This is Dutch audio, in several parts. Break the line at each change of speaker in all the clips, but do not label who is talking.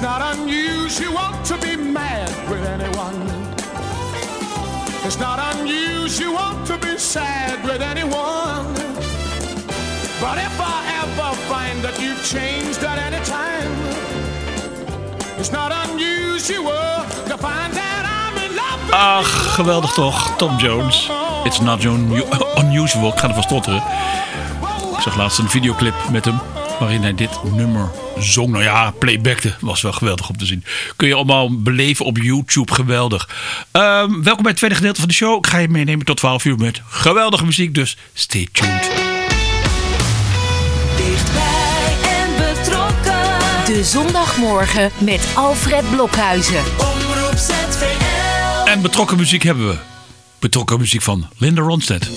It's not unusual to be mad with anyone. It's not unusual to be sad with anyone. But if I ever find that you've changed at any time, it's not unusual to find that I'm in love with
Ach, geweldig toch, Tom Jones. It's not unu- unusual, ik ga ervan stotteren. Ik zag laatst een videoclip met hem waarin hij dit nummer zong. Nou ja, playbackte. Was wel geweldig om te zien. Kun je allemaal beleven op YouTube. Geweldig. Ehm, welkom bij het tweede gedeelte van de show. Ik ga je meenemen tot 12 uur met geweldige muziek. Dus stay tuned.
Dichtbij en betrokken. De zondagmorgen met Alfred Blokhuizen.
Omroep ZVL.
En betrokken muziek hebben we. Betrokken muziek van Linda Ronstadt.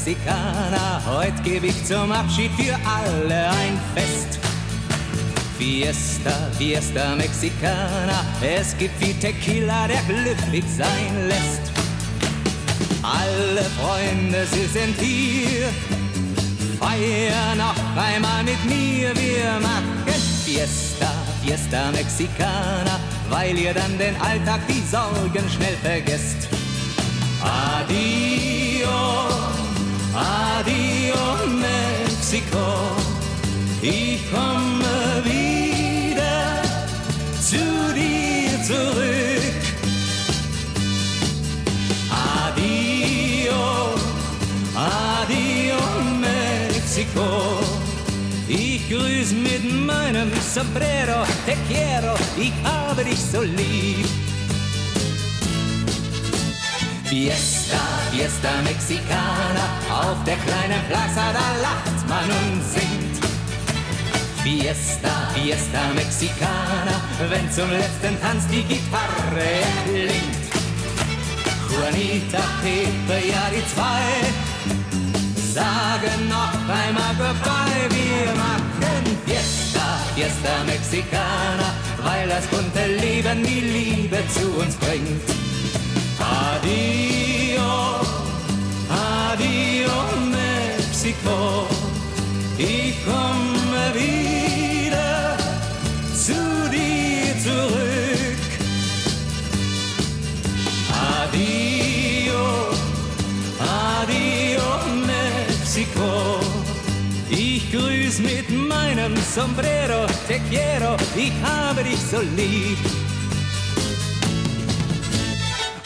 Fiesta Mexicana, heute gebe ich zum Abschied für alle ein Fest. Fiesta, Fiesta Mexicana, es gibt viel Tequila, der glücklich sein lässt. Alle Freunde, sie sind hier, feiern noch einmal mit mir, wir machen Fiesta, Fiesta Mexicana, weil ihr dann den Alltag, die Sorgen schnell vergesst. Adio, adio Mexiko, ich komme wieder zu dir zurück. Adio, adio Mexiko. Ich grüß mit meinem Sombrero, te quiero, ich habe dich so lieb. Fiesta, Fiesta Mexicana, auf der kleinen Plaza, da lacht man und singt. Fiesta, Fiesta Mexicana, wenn zum letzten Tanz die Gitarre klingt. Juanita, Pepe, ja die zwei, sagen noch einmal Goodbye, wir machen Fiesta, Fiesta Mexicana, weil das bunte Leben die Liebe zu uns bringt. Adio, adio Mexiko, ich komme wieder zu dir zurück. Adio, adio Mexiko, ich grüß mit meinem Sombrero, te quiero, ich habe dich so lieb.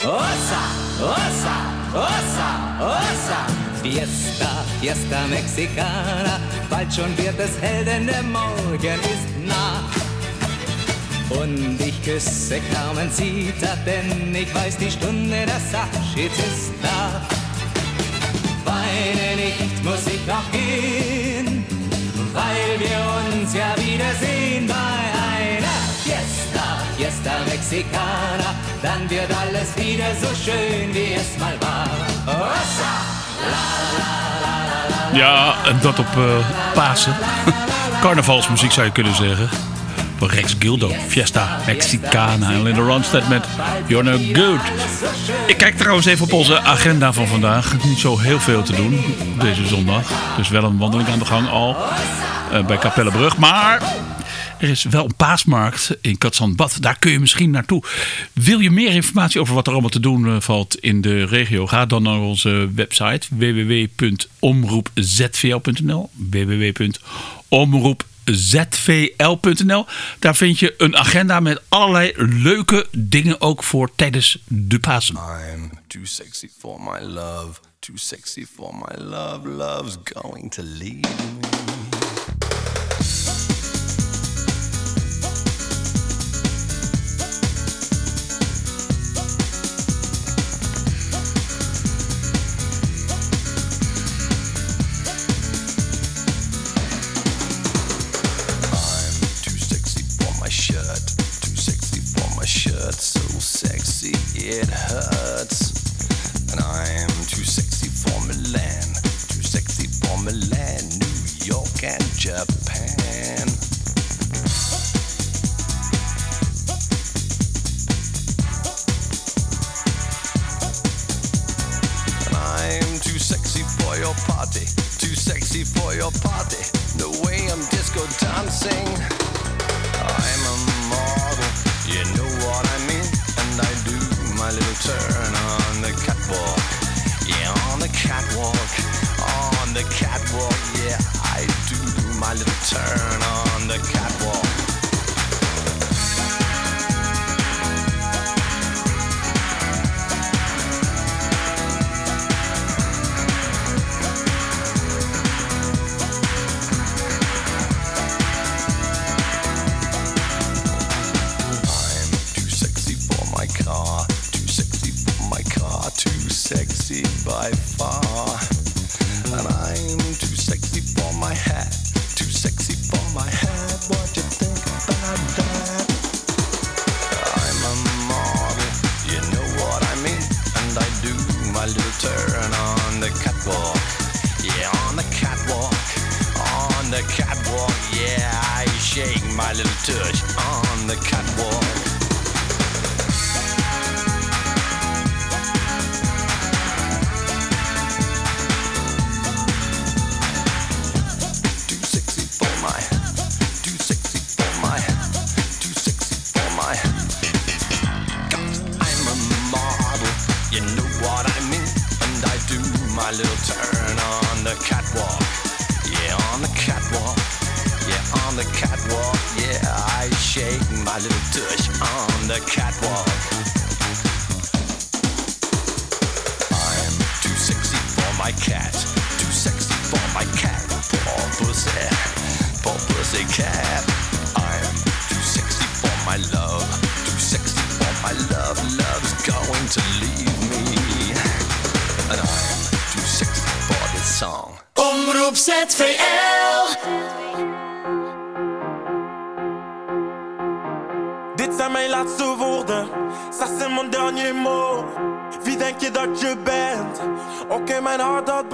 Osa, osa, osa, osa. Fiesta, Fiesta Mexicana. Bald schon wird es hell, denn der Morgen ist nah. Und ich küsse Carmencita, denn ich weiß, die Stunde des Abschieds ist da. Weine nicht, muss ich noch gehen, weil wir uns ja wiedersehen bei Fiesta, Mexicana. Dann wird alles wieder so schön, wie es mal!
Ja, en dat op eh, Pasen. Carnavalsmuziek zou je kunnen zeggen. Rex Gildo, Fiesta Mexicana en Linda Ronstadt met You're No Good. Ik kijk trouwens even op onze agenda van vandaag. Niet zo heel veel te doen deze zondag. Dus wel een wandeling aan de gang al eh, bij Kapellebrug. Maar er is wel een paasmarkt in Katzandbad. Daar kun je misschien naartoe. Wil je meer informatie over wat er allemaal te doen eh, valt in de regio? Ga dan naar onze website www.omroepzvl.nl www.omroepzvl.nl Daar vind je een agenda met allerlei leuke dingen ook voor tijdens de Pasen.
I'm too sexy for my love, too sexy for my love. Love's going to leave me. my little turn on the catwalk. Yeah, on the catwalk, on the catwalk. Yeah, I shake my little touch on the catwalk. The. I'm too sexy for my cat. Too sexy for my cat. Poor pussy. Poor pussy cat. I'm too sexy for my love. Too sexy for my love. Love's going to leave me. And I'm too sexy for this song.
Omroep ZVL.
Dat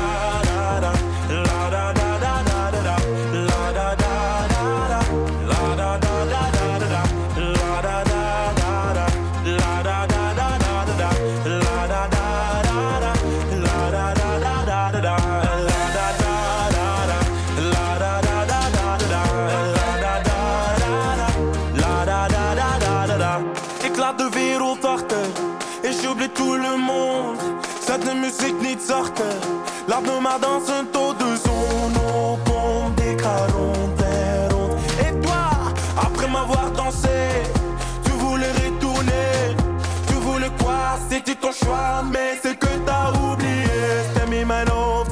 muziek niet zachter. Laat me maar dansen tot de zon opkomt. Ik ga rond en rond. Et toi, après m'avoir dansé, tu voulais retourner. Tu voulais quoi? C'était ton choix, mais c'est que t'as oublié. Stem in mijn hoofd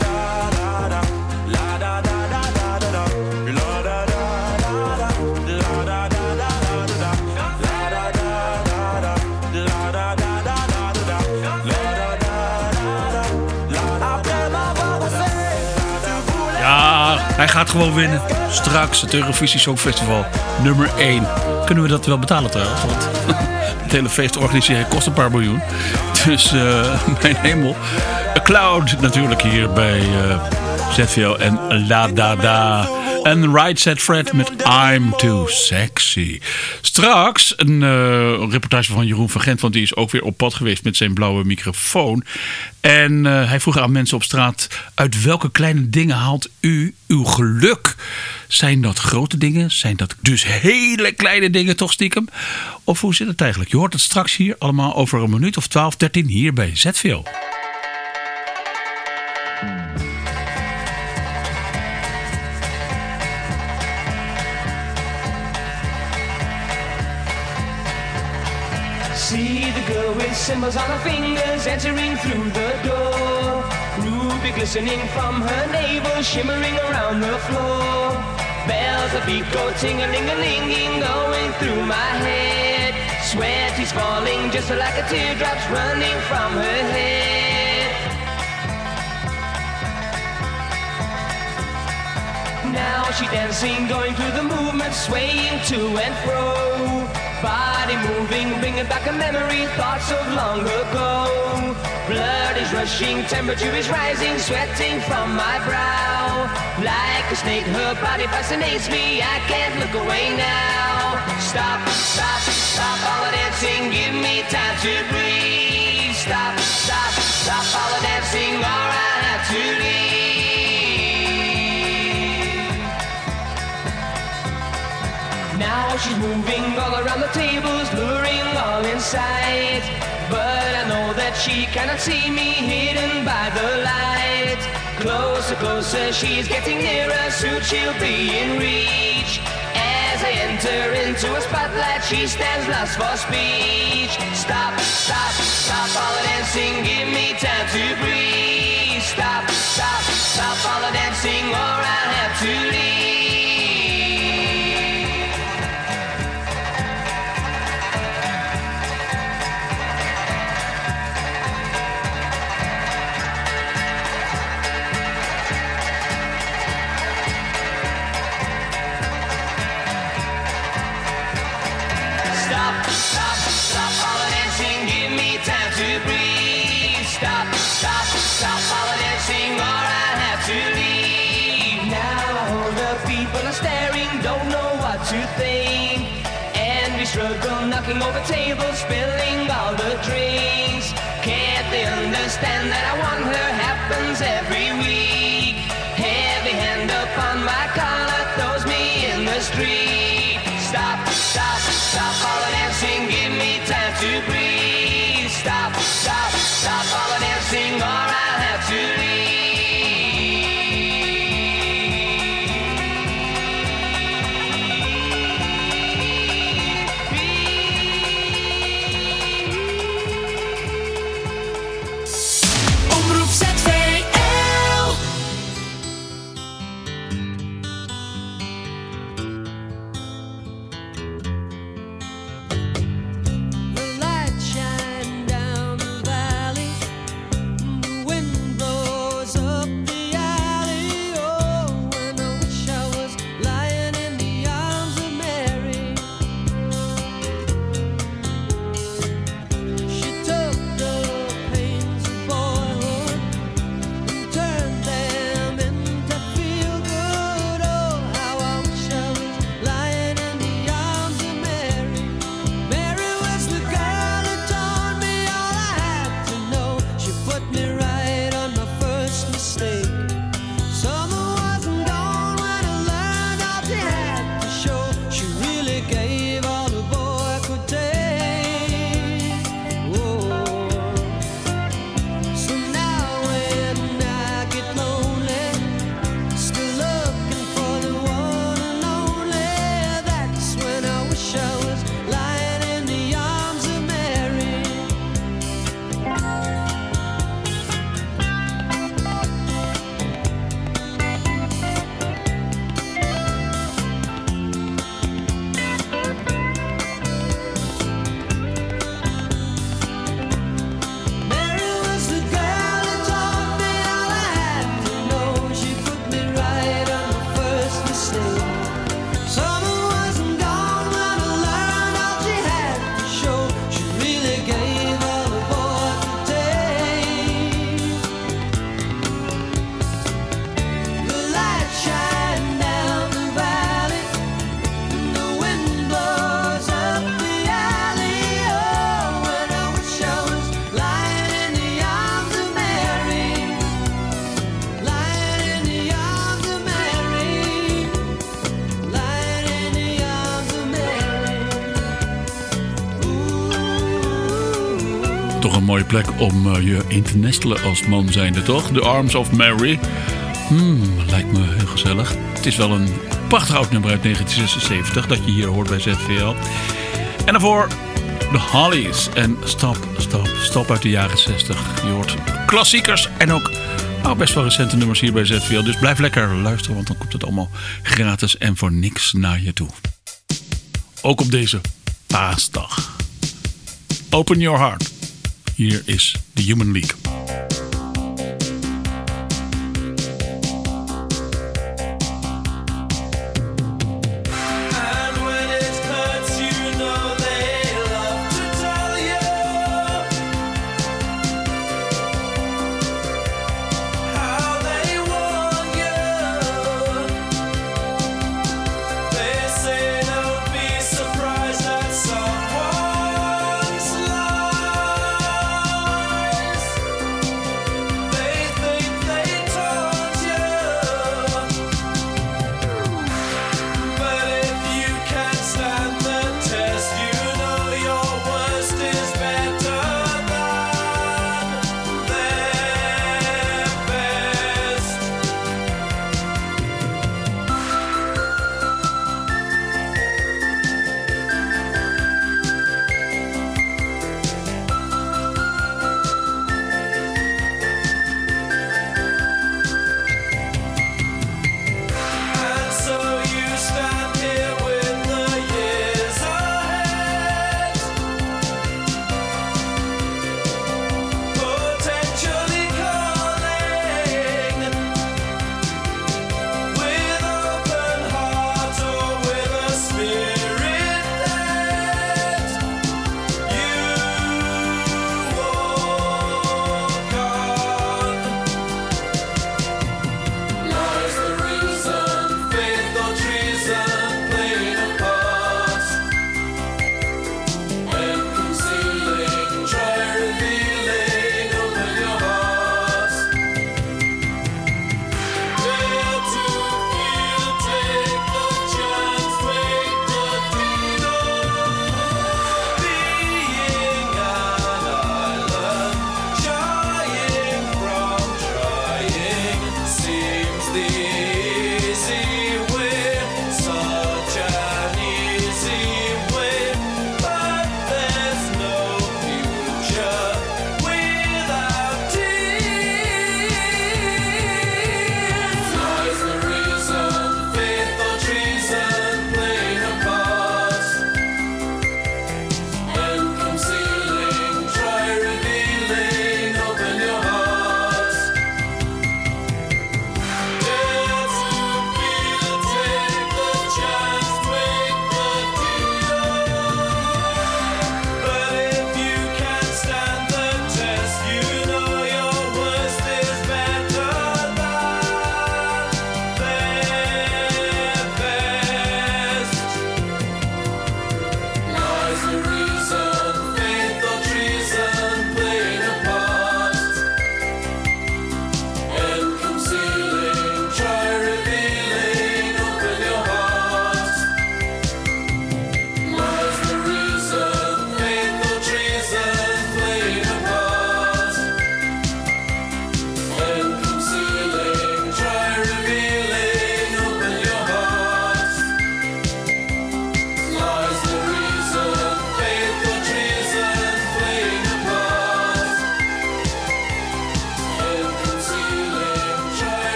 hij gaat gewoon winnen. Straks het Eurovisie Songfestival nummer 1. Kunnen we dat wel betalen trouwens? Want het hele feest organiseren kost een paar miljoen. Dus eh, mijn hemel. A Cloud natuurlijk hier bij eh, ZVL en La Da Da. En Right Set Fred met I'm Too Sexy. Straks een eh, reportage van Jeroen van Gent. Want die is ook weer op pad geweest met zijn blauwe microfoon. En eh, hij vroeg aan mensen op straat... uit welke kleine dingen haalt u uw geluk? Zijn dat grote dingen? Zijn dat dus hele kleine dingen toch stiekem? Of hoe zit het eigenlijk? Je hoort het straks hier allemaal over een minuut of 12, 13 hier bij ZVL.
See the girl with symbols on her fingers entering through the door. Ruby glistening from her navel, shimmering around the floor. Bells of beat go ting-a-ling-a-linging, going through my head. Sweat is falling just like a teardrops running from her head. now she dancing, going through the movement, swaying to and fro. Body moving, bringing back a memory, thoughts of long ago. Blood is rushing, temperature is rising, sweating from my brow. Like a snake, her body fascinates me, I can't look away now. Stop, stop, stop all the dancing, give me time to breathe. Stop, stop, stop all the dancing, or I have to leave.
Now she's moving all around the tables, luring all inside. But I know that she cannot see me hidden by the light. Closer, closer, she's getting nearer, soon she'll be in reach. As I enter into a spotlight, she stands lost for speech. Stop, stop, stop all the dancing, give me time to breathe. Stop, stop, stop all the dancing, or I'll have to leave. Over tables, spilling all the drinks. Can't they understand that I want her happens every
Toch een mooie plek om eh, je in te nestelen als man zijnde, toch? The Arms of Mary. Hmm, lijkt me heel gezellig. Het is wel een prachtig oud nummer uit 1976 dat je hier hoort bij ZVL. En daarvoor de Hollies en Stop, Stop, Stop uit de jaren 60. Je hoort klassiekers en ook nou, best wel recente nummers hier bij ZVL. Dus blijf lekker luisteren, want dan komt het allemaal gratis en voor niks naar je toe. Ook op deze paasdag. Open your heart. Hier is The Human League.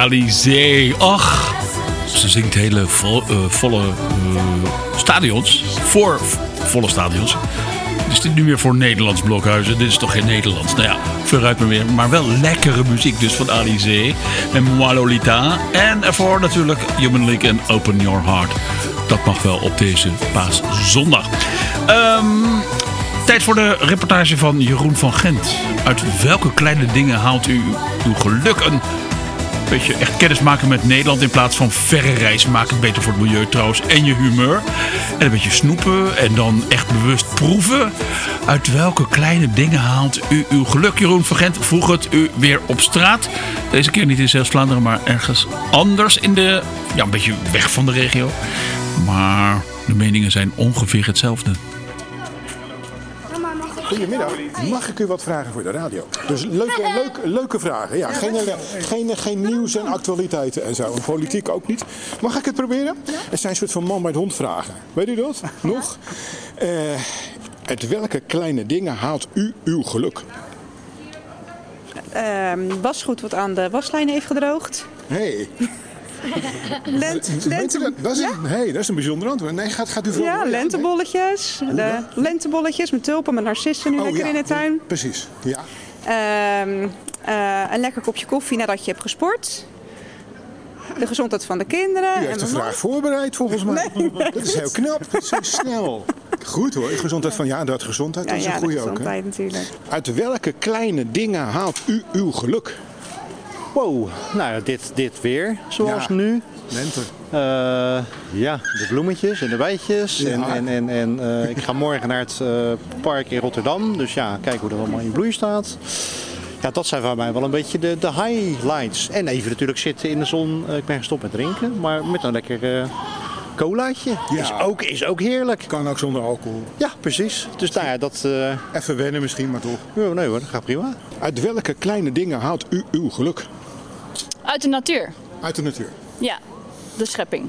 Alizé. Ach, ze zingt hele vol- eh, volle eh, stadions. Voor volle stadions. Dus dit nu weer voor Nederlands blokhuizen. Dit is toch geen Nederlands? Nou ja, vooruit maar weer. Maar wel lekkere muziek dus van Alizé. En Moi Lolita. En ervoor natuurlijk Human League en Open Your Heart. Dat mag wel op deze paaszondag. Ehm tijd voor de reportage van Jeroen van Gent. Uit welke kleine dingen haalt u uw geluk? Een beetje echt kennis maken met Nederland in plaats van verre reis maken. Beter voor het milieu trouwens en je humeur. En een beetje snoepen en dan echt bewust proeven. Uit welke kleine dingen haalt u uw geluk? Jeroen van Gent vroeg het u weer op straat. Deze keer niet in Zeeuws-Vlaanderen, maar ergens anders in de... Ja, een beetje weg van de regio. Maar de meningen zijn ongeveer hetzelfde.
Goedemiddag. Mag ik u wat vragen voor de radio? Dus leuke, leuke, leuke vragen. Ja, geen, geen, geen nieuws en actualiteiten en zo. En politiek ook niet. Mag ik het proberen? Het zijn een soort van man bij het hond vragen. Weet u dat? Nog? Eh, uit welke kleine dingen haalt u uw geluk?
Ehm, wasgoed wat aan de waslijn heeft gedroogd.
Hey.
Lent,
Weet u dat? Is, een, hey, dat is een bijzonder antwoord. Nee, gaat, gaat u voor
Ja, lentebolletjes. De lentebolletjes met tulpen, met narcissen nu
Oh,
lekker in de tuin.
Precies, ja.
Ehm, eh, een lekker kopje koffie nadat je hebt gesport. de gezondheid van de kinderen.
U heeft de
man.
vraag voorbereid volgens mij. Dat is heel knap. Dat is zo snel. Goed hoor. Gezondheid van ja, dat gezondheid.
Ja,
Dat is een
de
goede ook. Hè?
natuurlijk.
Uit welke kleine dingen haalt u uw geluk?
Wow, nou ja, dit, dit weer, zoals
Ja.
nu.
Lente.
Eh, ja, de bloemetjes en de bijtjes.
Ja.
En, en, en, en eh, ik ga morgen naar het eh, park in Rotterdam. Dus ja, kijken hoe dat allemaal in bloei staat. Ja, dat zijn voor mij wel een beetje de, de highlights. En even natuurlijk zitten in de zon. Ik ben gestopt met drinken, maar met een lekker colaatje.
Ja.
Is, ook, is ook heerlijk.
Kan ook zonder alcohol.
Ja, precies. Dus nou ja, dat...
Even wennen misschien, maar toch.
oh, nee hoor, dat gaat prima.
Uit welke kleine dingen haalt u uw geluk?
Uit de natuur.
Uit de natuur.
Ja, de schepping.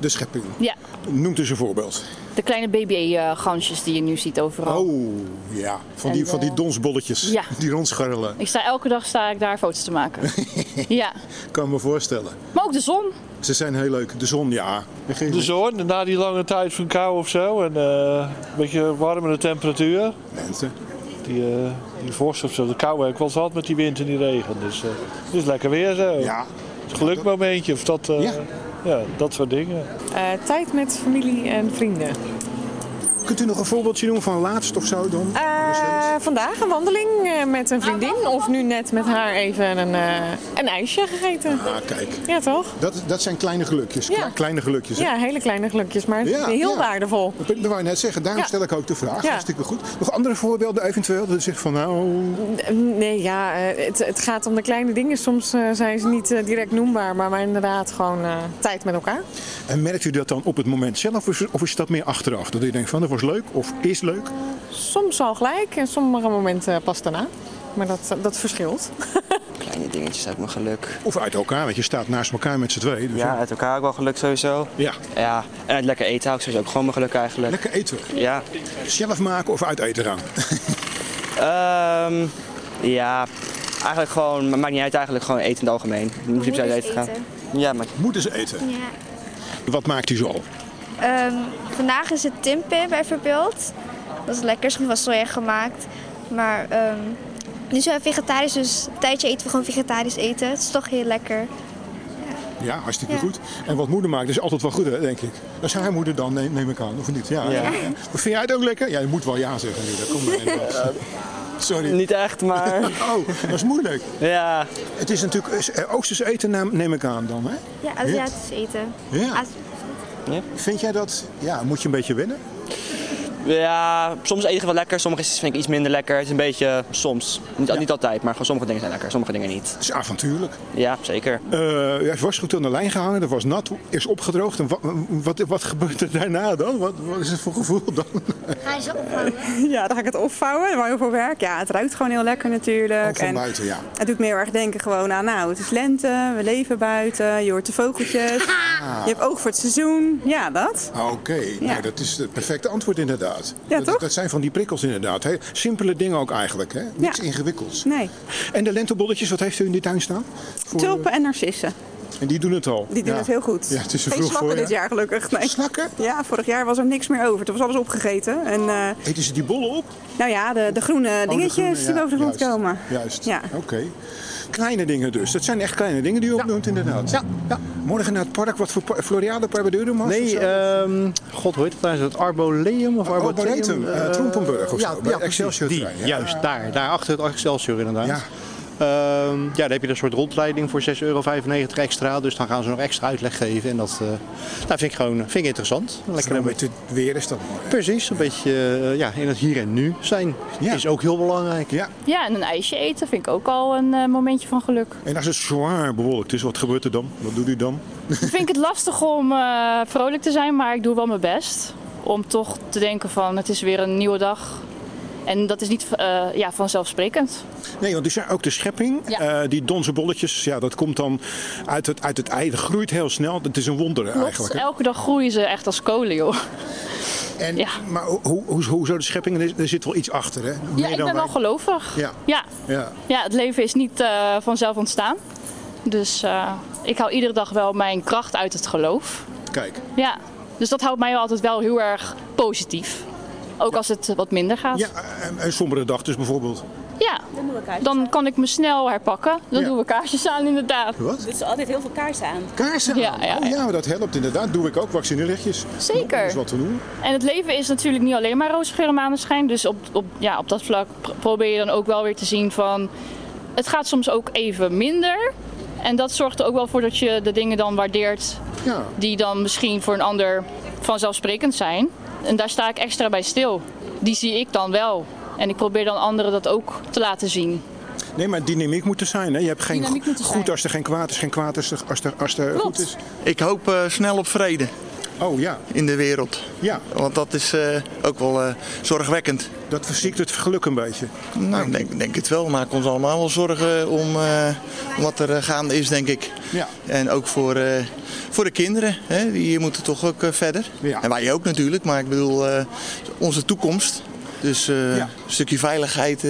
De schepping.
Ja,
Noemt eens een voorbeeld.
de kleine baby-gansjes die je nu ziet overal.
Oh, ja. Van die, van die
eh,
donsbolletjes.
ja.
Die rondscharrelen.
Ik sta elke dag sta ik daar foto's te maken. ja,
Kan me voorstellen.
maar ook de zon.
Ze zijn heel leuk. De zon, ja.
De zon, na die lange tijd van kou of zo. En eh, een beetje warmere temperatuur.
Lente.
Die, eh die vorst of zo. De kou heb ik wel eens gehad met die wind en die regen. Dus eh, het is lekker weer zo.
Ja.
Het gelukmomentje of dat, eh,
Ja.
ja, dat soort dingen.
Eh, tijd met familie en vrienden.
Kunt u nog een voorbeeldje noemen van laatst of zo dan?
Eh, vandaag een wandeling eh, met een vriendin. Of nu net met haar even een, eh, een ijsje gegeten.
Ah, kijk.
Ja, toch?
Dat, dat zijn kleine gelukjes.
Ja.
Kle- Kleine gelukjes. hè?
Ja, hele kleine gelukjes, maar
Ja,
heel
ja.
waardevol.
Dat wou je net zeggen. Daarom stel ik ook de vraag.
Ja.
Hartstikke goed. Nog andere voorbeelden eventueel? Dat zegt van nou...
Nee, ja, het, het gaat om de kleine dingen. Soms zijn ze niet direct noembaar, maar, maar inderdaad gewoon tijd met elkaar.
En merkt u dat dan op het moment zelf of is, of is dat meer achteraf? Dat u denkt van leuk of is leuk?
Soms al gelijk en sommige momenten pas daarna. Maar dat, dat verschilt.
Kleine dingetjes uit mijn geluk.
Of uit elkaar, want je staat naast elkaar met z'n tweeën. Dus
Ja, uit elkaar ook wel geluk sowieso.
Ja.
Ja, en uit lekker eten hou ik sowieso ook gewoon mijn geluk eigenlijk.
Lekker eten.
Ja.
Zelf maken of uit eten gaan?
Ehm, ja, eigenlijk gewoon, maakt niet uit eigenlijk, gewoon eten in het algemeen. Je per se uit eten te gaan. Ja, maar...
Moeten ze eten?
Ja.
Wat maakt u zo
Ehm, vandaag is het timpe bijvoorbeeld. Dat is lekker, is van soja gemaakt. Maar ehm, nu zijn we vegetarisch, dus een tijdje eten we gewoon vegetarisch eten. Het is toch heel lekker.
Ja, hartstikke
Ja.
goed. En wat moeder maakt is altijd wel goed, hè, denk ik. Dat is haar moeder dan, neem, neem ik aan, of niet? Ja.
Ja.
Vind jij het ook lekker? Ja, je moet wel ja zeggen nu. Dat komt maar in. Sorry.
Niet echt, maar...
Oh, dat is moeilijk.
Ja.
Het is natuurlijk eh, Oosters eten, neem- neem ik aan dan, hè?
Ja, Aziatisch eten.
Ja. Vind jij dat, ja, moet je een beetje wennen?
Ja, soms eten wel lekker, sommige vind ik iets minder lekker. Het is een beetje soms. Niet, niet altijd, maar gewoon sommige dingen zijn lekker, sommige dingen niet.
Het is avontuurlijk.
Ja, zeker.
Eh ja, het was goed aan de lijn gehangen, dat was nat, is opgedroogd. En wat, wat, wat gebeurt er daarna dan? Wat, wat is het voor gevoel dan?
Ga je ze opvouwen?
Ja, dan ga ik het opvouwen. Dan heel veel werk. Ja, het ruikt gewoon heel lekker natuurlijk.
Ook van
En
buiten, ja.
Het doet me heel erg denken gewoon aan, nou, het is lente, we leven buiten, je hoort de vogeltjes.
Ah.
Je hebt oog voor het seizoen. Ja, dat.
Oké, nou, dat is het perfecte antwoord inderdaad.
Ja,
dat,
toch?
dat zijn van die prikkels inderdaad. Hè? Simpele dingen ook eigenlijk, hè? Niks
Ja.
ingewikkelds.
Nee.
En de lentebolletjes, wat heeft u in die tuin staan? Voor,
Tulpen en narcissen.
En die doen het al?
Die doen
Ja.
het heel goed.
Ja, het is
Geen
vroeg
slakken
voor,
dit
ja.
jaar gelukkig. Nee.
Slakken?
Ja, vorig jaar was er niks meer over. Toen was alles opgegeten. En, eh,
Eten ze die bollen op?
nou ja, de, de groene
Oh, de
dingetjes
groene,
die
ja,
boven de grond
juist.
komen.
Juist,
Ja.
oké. Kleine dingen dus. Dat zijn echt kleine dingen die u opnoemt inderdaad. Ja. ja. Morgen naar het park. Wat voor Floriade je, Mas?
Nee, ehm, god, hoe heet het daar? Is het Arboleum of Arboretum?
Arboretum, eh, Trompenburg of
ja,
zo,
Ja, precies,
Excelsior
die, juist, daar. Daar achter het Excelsior inderdaad.
Ja.
Ehm, ja, dan heb je een soort rondleiding voor 6,95 euro extra. Dus dan gaan ze nog extra uitleg geven. En dat eh, nou, vind ik gewoon vind ik interessant. Lekker
een beetje weer is dat mooi.
Precies, een beetje eh, ja, in het hier en nu zijn. Is ook heel belangrijk.
Ja.
Ja, en een ijsje eten vind ik ook al een eh, momentje van geluk.
En als het zwaar bewolkt is, wat gebeurt er dan? Wat doet u dan?
Ik vind het lastig om eh, vrolijk te zijn, maar ik doe wel mijn best. Om toch te denken van het is weer een nieuwe dag. En dat is niet eh, ja, vanzelfsprekend.
Nee, want die zijn ook de schepping.
Ja.
Eh, die donse bolletjes, ja, dat komt dan uit het, uit het ei. Dat groeit heel snel. Het is een wonder
Klopt,
eigenlijk. hè?
elke dag groeien ze echt als kolen, joh.
En, Maar hoe, hoe, hoe, hoe zo de schepping? Er, zit wel iets achter, hè?
Ja, ik ben wel
wij.
gelovig.
Ja.
Ja.
Ja.
Ja, het leven is niet eh, vanzelf ontstaan. Dus ik haal iedere dag wel mijn kracht uit het geloof.
Kijk.
Ja, dus dat houdt mij altijd wel heel erg positief. Ook als het wat minder gaat.
Ja, en een sombere dag dus bijvoorbeeld.
Ja,
Dan
kan ik me snel herpakken. Dan
Ja.
doen we kaarsjes aan inderdaad.
Wat?
Dus altijd heel veel kaarsen aan.
Kaarsen
Ja,
aan.
ja,
Oh ja, maar dat helpt inderdaad. Doe ik ook, vaccinelichtjes.
Zeker.
Dat is wat te doen.
En het leven is natuurlijk niet alleen maar roze geur en maneschijn. Dus op, op, ja, op dat vlak pr- probeer je dan ook wel weer te zien van... Het gaat soms ook even minder. En dat zorgt er ook wel voor dat je de dingen dan waardeert...
Ja.
die dan misschien voor een ander vanzelfsprekend zijn. En daar sta ik extra bij stil. Die zie ik dan wel. En ik probeer dan anderen dat ook te laten zien.
Nee, maar dynamiek moet er zijn. Hè? Je hebt geen goed
zijn.
als er geen kwaad is, geen kwaad als er, als er, als er goed is.
Ik hoop eh, snel op vrede.
Oh ja.
In de wereld.
Ja.
Want dat is eh, ook wel eh, zorgwekkend.
Dat verziekt het geluk een beetje.
Nou, ik denk, denk het wel. Maak ons allemaal wel zorgen om, eh, wat er gaande is, denk ik.
Ja.
En ook voor, voor de kinderen. Hè? Die moeten toch ook verder. En wij ook natuurlijk. Maar ik bedoel, onze toekomst. Dus een stukje veiligheid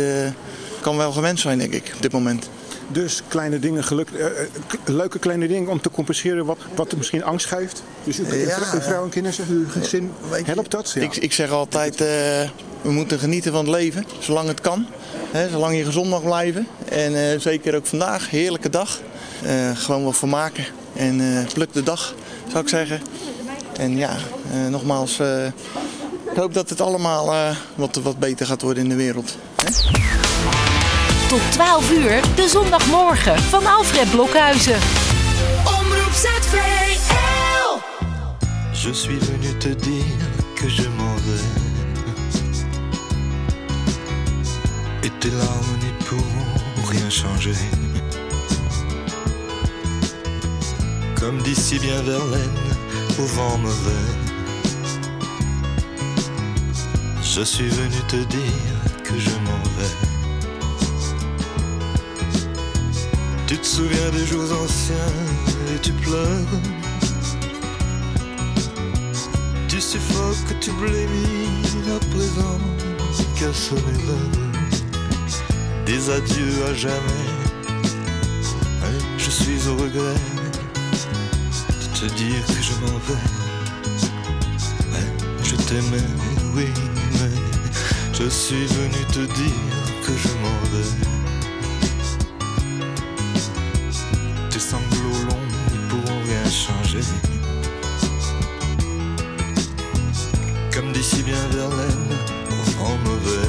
kan wel gewend zijn, denk ik, op dit moment.
Dus kleine dingen, geluk, leuke kleine dingen om te compenseren wat, wat misschien angst geeft. Dus uw,
Ja.
uw vrouw en kinderen, uw gezin, helpt dat? Ja.
Ik, ik zeg altijd, eh, we moeten genieten van het leven, zolang het kan. Hè, zolang je gezond mag blijven. En eh, zeker ook vandaag, heerlijke dag. Eh, gewoon wat van maken. En eh, pluk de dag, zou ik zeggen. En ja, eh, nogmaals, eh, ik hoop dat het allemaal eh, wat, wat beter gaat worden in de wereld. Hè?
Tot 12 uur, de zondagmorgen van Alfred Blokhuizen.
Je suis venu te dire que je m'en vais. Et tes larmes n'y pourront rien changer. Comme dit si bien Verlaine au vent mauvais. Je suis venu te dire que je m'en vais. Tu te souviens des jours anciens et tu pleures. Tu suffoques, tu blémis à présent qu'à sonner l'heure des adieux à jamais. Hein, Je suis au regret de te dire que je m'en vais. Hein, Je t'aimais, oui, mais je suis venu te dire que je m'en vais. Tes sanglots longs n'y pourront rien changer. Si bien Verlaine, vent mauvais.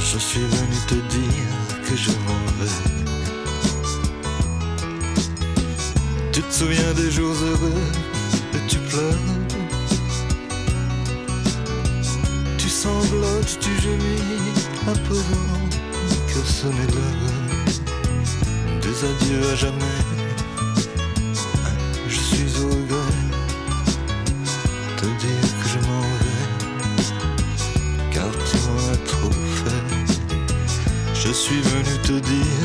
Je suis venu te dire que je m'en vais. Tu te souviens des jours heureux et tu pleures. Tu sanglotes, tu gémis présent que sonner l'heure des adieux à jamais. Te dire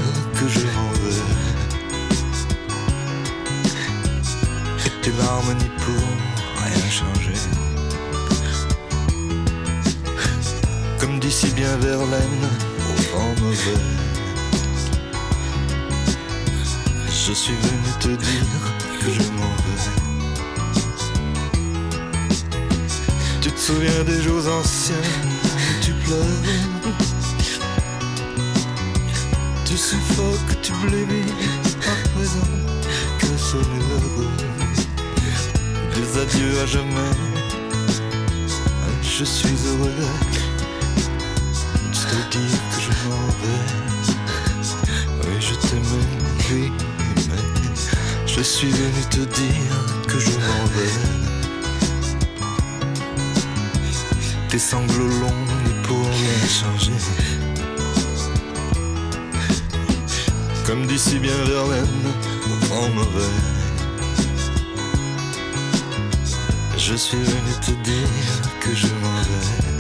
dire que je m'en vais tes sanglots longs n'y pourront rien changer. Comme dit si bien Verlaine, vent mauvais. Je suis venu te dire que je m'en vais.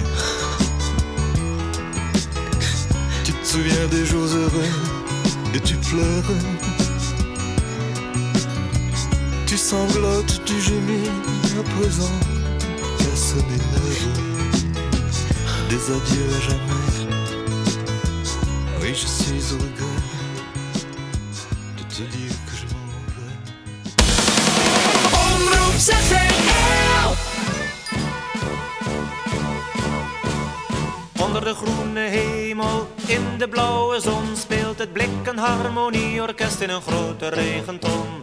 Tu te souviens des jours heureux et tu pleures. Sanglotes, tu gémis à présent qu'à sonner l'heure des adieux à jamais. Oui, je suis au regret de te dire que je m'en vais.
Omroep.
Onder de groene hemel, in de blauwe zon speelt het blik een harmonieorkest in een grote regenton.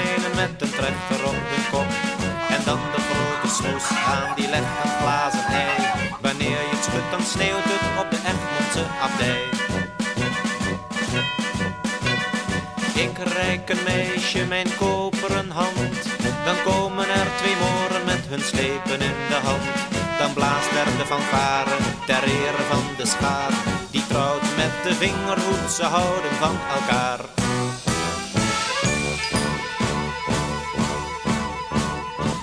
trechter op hun kop. En dan de grote snoes aan die legt een glazen ei. Wanneer je het schudt, dan sneeuwt het op de Egmondse abdij. Ik reik een meisje mijn koperen hand. Dan komen er twee moren met hun slepen in de hand. Dan blaast er de fanfare ter ere van de schaar. Die trouwt met de vingerhoed, ze houden van elkaar.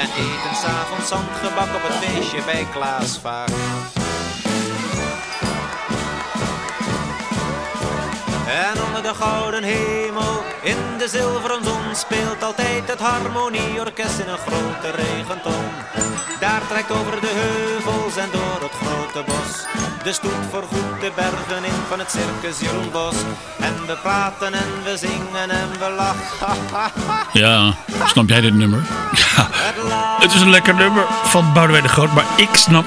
En eten s'avonds zandgebak op het feestje bij Klaas vaak. En onder de gouden hemel, in de zilveren zon, speelt altijd het harmonieorkest in een grote regenton. Daar trekt over de heuvels en door het grote bos de stoet voorgoed de bergen in van het circus Jeroen Bos. En we praten en we zingen en we lachen.
Ja, snap jij dit nummer? Ja, het is een lekker nummer van Boudewijn de Groot, maar ik snap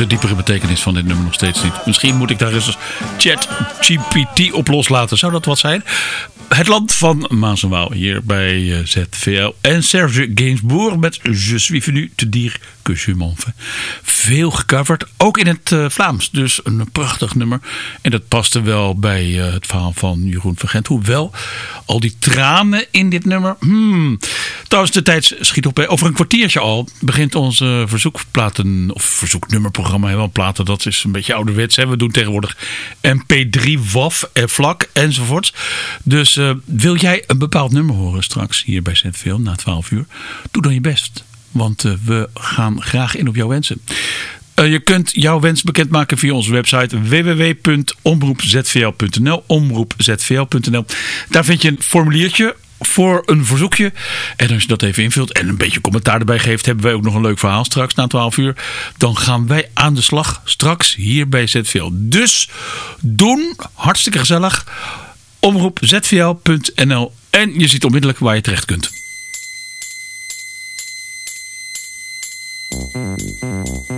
de diepere betekenis van dit nummer nog steeds niet. Misschien moet ik daar eens chat GPT op loslaten. Zou dat wat zijn? Het land van Maas en Waal hier bij eh, ZVL. En Serge Gainsbourg met Je suis venu te dire que je m'en vais. Veel gecoverd, ook in het eh, Vlaams. Dus een prachtig nummer. En dat paste wel bij eh, het verhaal van Jeroen van. Hoewel, al die tranen in dit nummer. Hmm. Trouwens, de tijd schiet op. Over een kwartiertje al begint onze verzoekplaten of verzoeknummerprogramma. Want platen, dat is een beetje ouderwets. Hè. We doen tegenwoordig MP3, WAF, en vlak enzovoorts. Dus eh, wil jij een bepaald nummer horen straks hier bij ZVL na 12 uur? Doe dan je best. Want eh, we gaan graag in op jouw wensen. Eh, je kunt jouw wens bekendmaken via onze website www.omroepzvl.nl omroepzvl.nl Daar vind je een formuliertje voor een verzoekje. En als je dat even invult en een beetje commentaar erbij geeft... hebben wij ook nog een leuk verhaal straks na 12 uur. Dan gaan wij aan de slag straks hier bij ZVL. Dus doen, hartstikke gezellig. Omroepzvl.nl en je ziet onmiddellijk waar je terecht kunt.
Mm-hmm.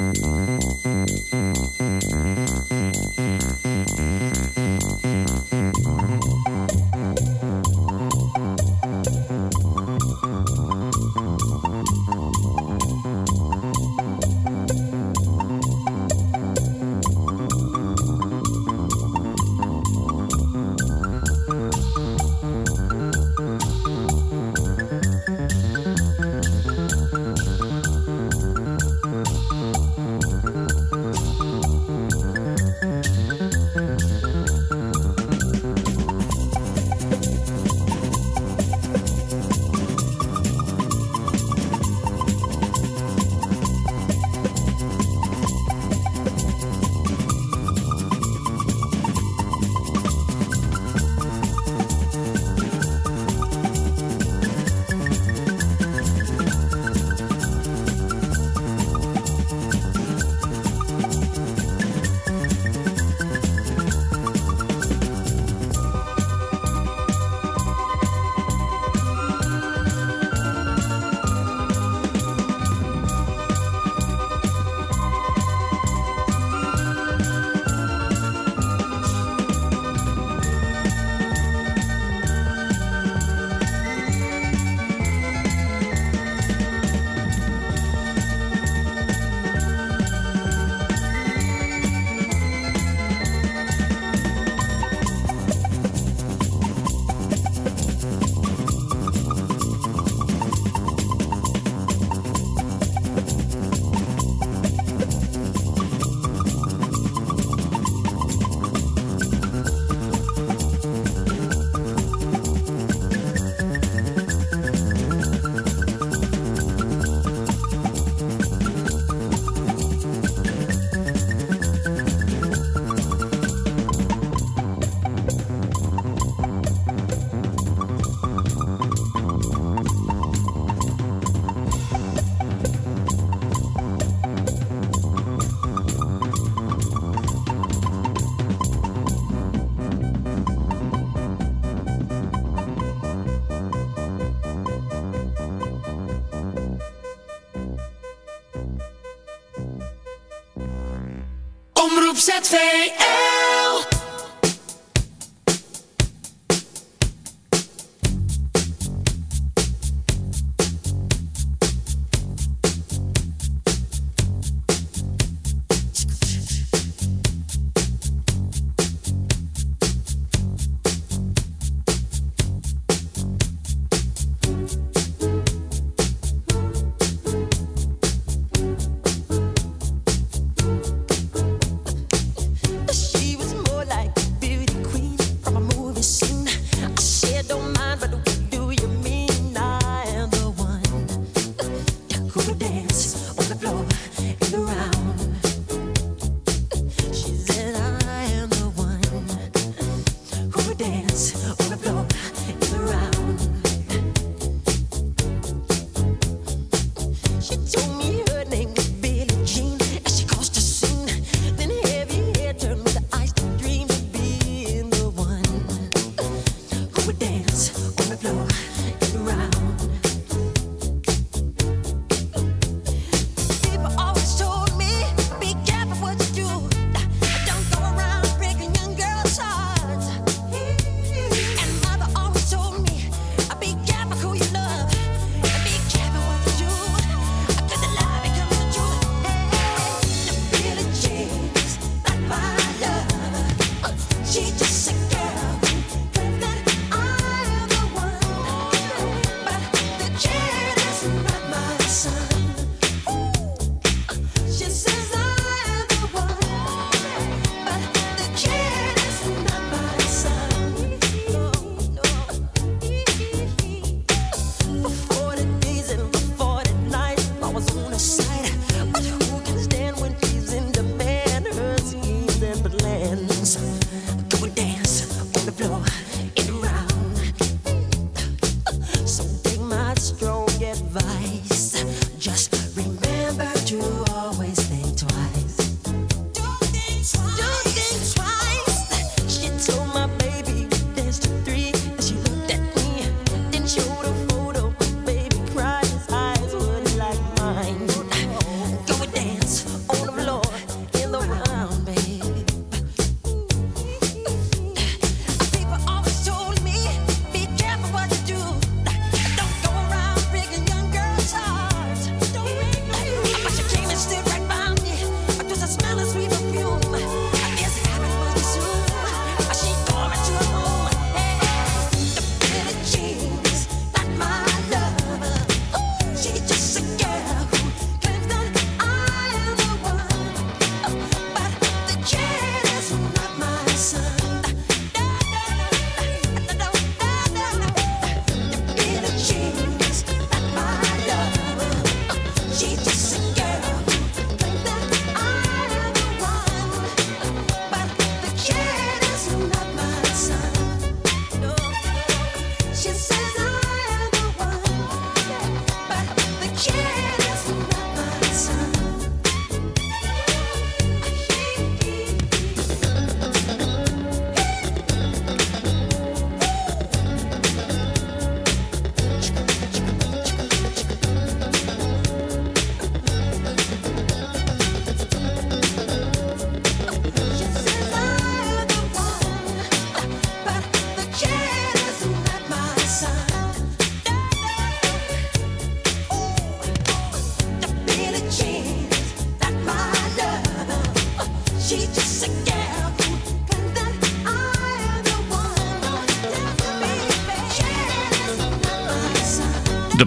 op
ZVL.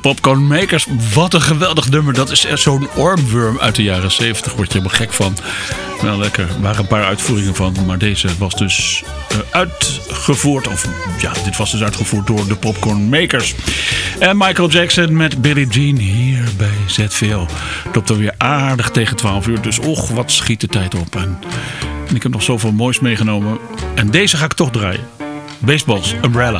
Popcorn Makers. Wat een geweldig nummer. Dat is zo'n ormworm uit de jaren 70. Word je helemaal gek van. Wel lekker. Er waren een paar uitvoeringen van. Maar deze was dus eh, uitgevoerd. Of ja, dit was dus uitgevoerd door de Popcorn Makers. En Michael Jackson met Billie Jean hier bij ZVL. Klopt er weer aardig tegen 12 uur. Dus och, wat schiet de tijd op. En, en ik heb nog zoveel moois meegenomen. En deze ga ik toch draaien. Baseballs, Umbrella.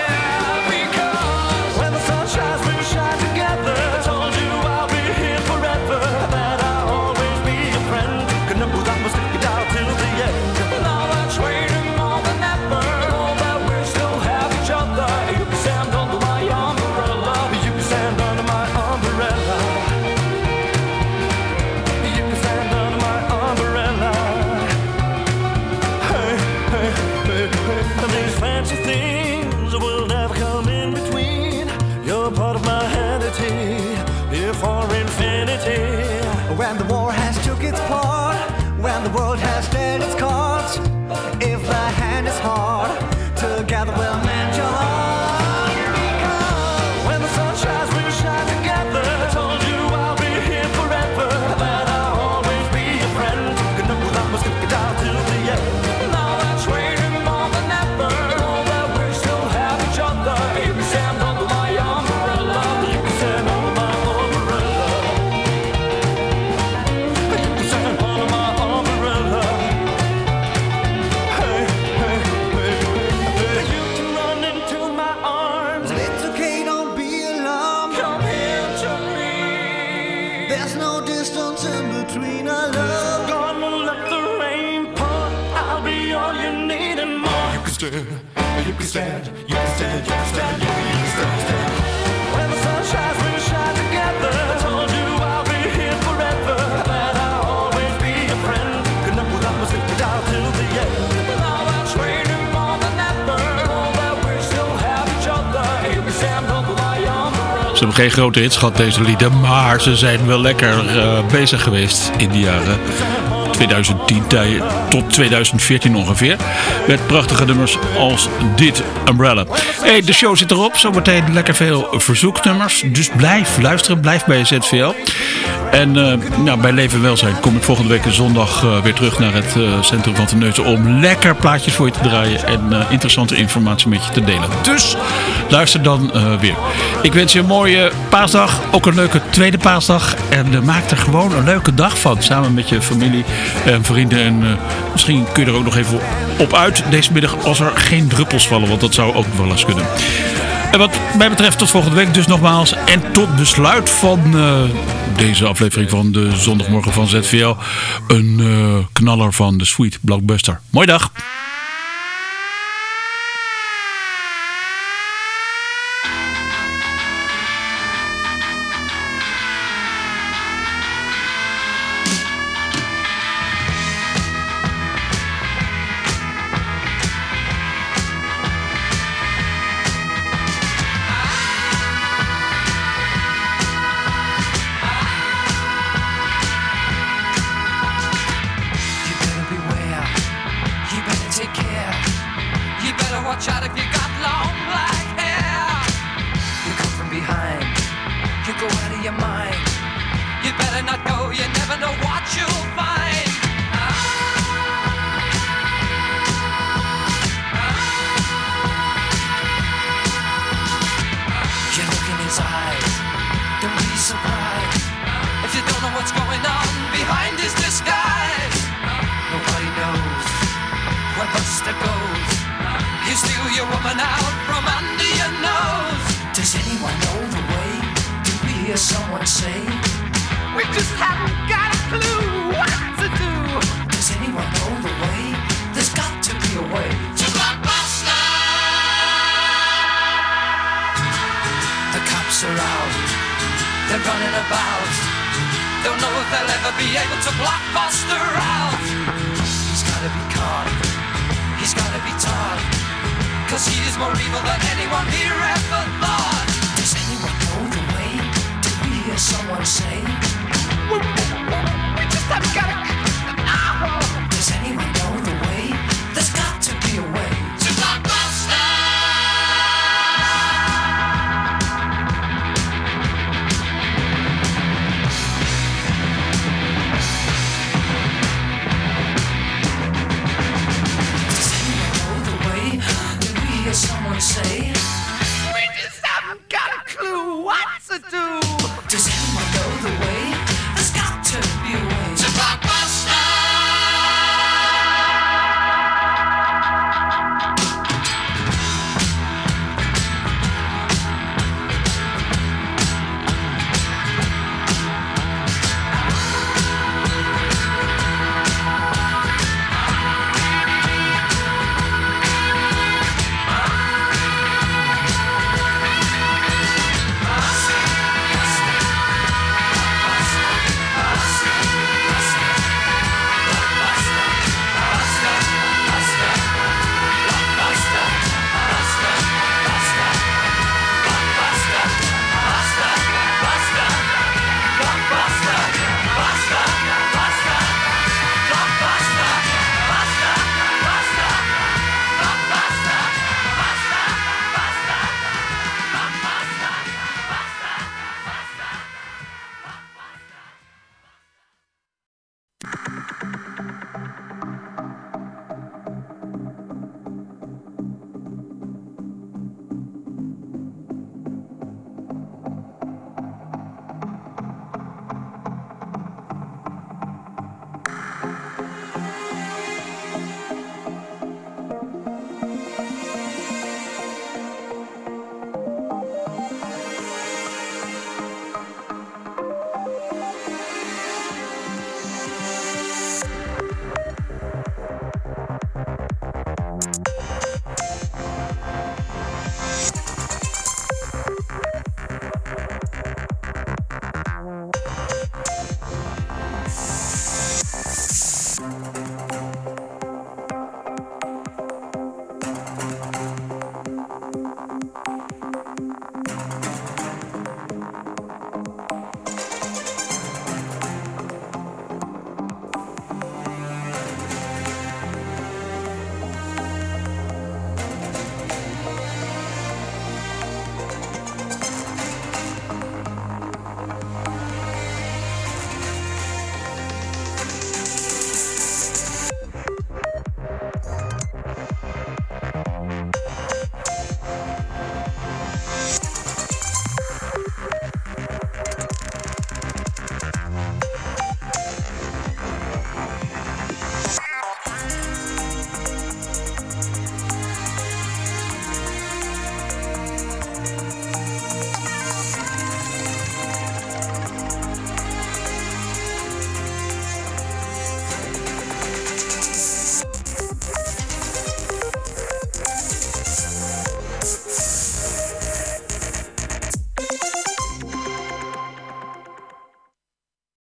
Hebben geen grote hits gehad, deze lieden. Maar ze zijn wel lekker eh, bezig geweest in die jaren. 2010 tij- tot 2014 ongeveer. Met prachtige nummers als dit Umbrella. Hey, de show zit erop. Zometeen lekker veel verzoeknummers. Dus blijf luisteren. Blijf bij ZVL. En eh, nou, bij Leven en Welzijn kom ik volgende week zondag eh, weer terug naar het centrum van Terneuzen. Om lekker plaatjes voor je te draaien. En interessante informatie met je te delen. Dus luister dan eh, weer. Ik wens je een mooie paasdag. Ook een leuke tweede paasdag. En eh, maak er gewoon een leuke dag van. Samen met je familie en vrienden. En eh, misschien kun je er ook nog even op uit deze middag. Als er geen druppels vallen. Want dat zou ook wel eens kunnen. En wat mij betreft tot volgende week dus nogmaals. En tot besluit van deze aflevering van de zondagmorgen van ZVL. Een knaller van de Sweet Blockbuster. Mooi dag.
Cause he is more evil than anyone here ever thought. Does anyone know the way? We hear someone say?